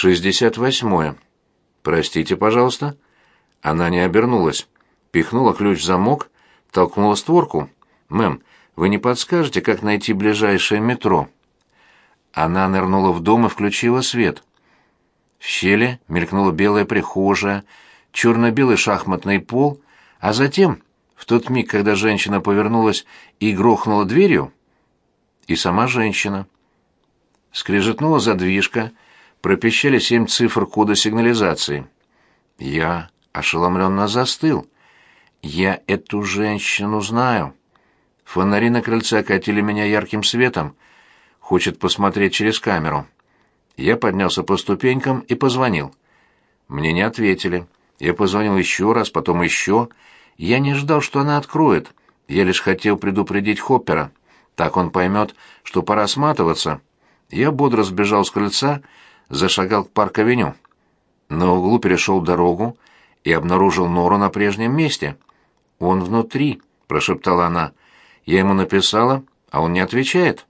шестьдесят восьмое. Простите, пожалуйста. Она не обернулась, пихнула ключ в замок, толкнула створку. Мэм, вы не подскажете, как найти ближайшее метро? Она нырнула в дом и включила свет. В щели мелькнула белая прихожая, черно-белый шахматный пол, а затем, в тот миг, когда женщина повернулась и грохнула дверью, и сама женщина. Скрежетнула задвижка, пропищали семь цифр кода сигнализации. Я ошеломленно застыл. Я эту женщину знаю. Фонари на крыльце окатили меня ярким светом. Хочет посмотреть через камеру. Я поднялся по ступенькам и позвонил. Мне не ответили. Я позвонил еще раз, потом еще. Я не ждал, что она откроет. Я лишь хотел предупредить Хоппера. Так он поймет, что пора сматываться. Я бодро сбежал с крыльца, зашагал к парк-авеню. На углу перешел дорогу и обнаружил Нору на прежнем месте. «Он внутри», — прошептала она. «Я ему написала, а он не отвечает».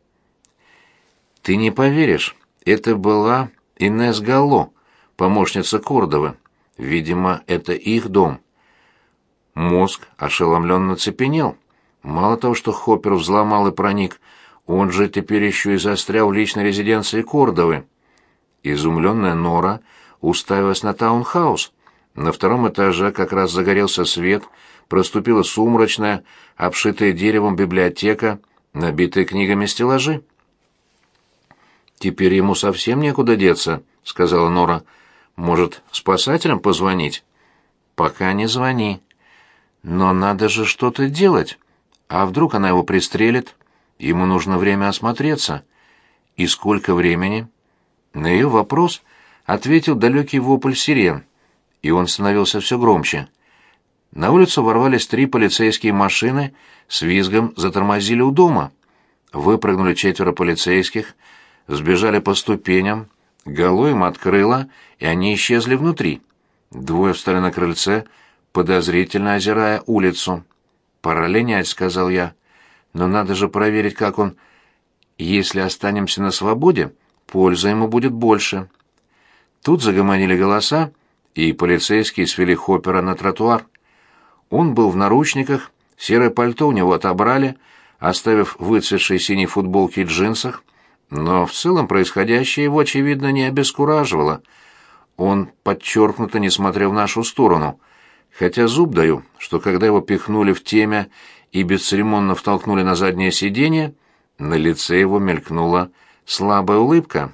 «Ты не поверишь, это была Инесс Галло, помощница Кордовы. Видимо, это их дом. Мозг ошеломленно цепенел. Мало того, что Хоппер взломал и проник, он же теперь еще и застрял в личной резиденции Кордовы. Изумленная Нора уставилась на таунхаус. На втором этаже как раз загорелся свет, проступила сумрачная, обшитая деревом библиотека, набитая книгами стеллажи. «Теперь ему совсем некуда деться», — сказала Нора. «Может, спасателям позвонить?» «Пока не звони». «Но надо же что-то делать. А вдруг она его пристрелит? Ему нужно время осмотреться». «И сколько времени?» На ее вопрос ответил далекий вопль сирен, и он становился все громче. На улицу ворвались три полицейские машины, с визгом затормозили у дома. Выпрыгнули четверо полицейских — сбежали по ступеням, Гало им открыла, и они исчезли внутри. Двое встали на крыльце, подозрительно озирая улицу. «Пора линять», — сказал я. «Но надо же проверить, как он...» «Если останемся на свободе, польза ему будет больше». Тут загомонили голоса, и полицейские свели Хоппера на тротуар. Он был в наручниках, серое пальто у него отобрали, оставив выцветшие синей футболки и джинсах, но в целом происходящее его, очевидно, не обескураживало. Он подчеркнуто не смотрел в нашу сторону, хотя зуб даю, что когда его пихнули в темя и бесцеремонно втолкнули на заднее сиденье, на лице его мелькнула слабая улыбка.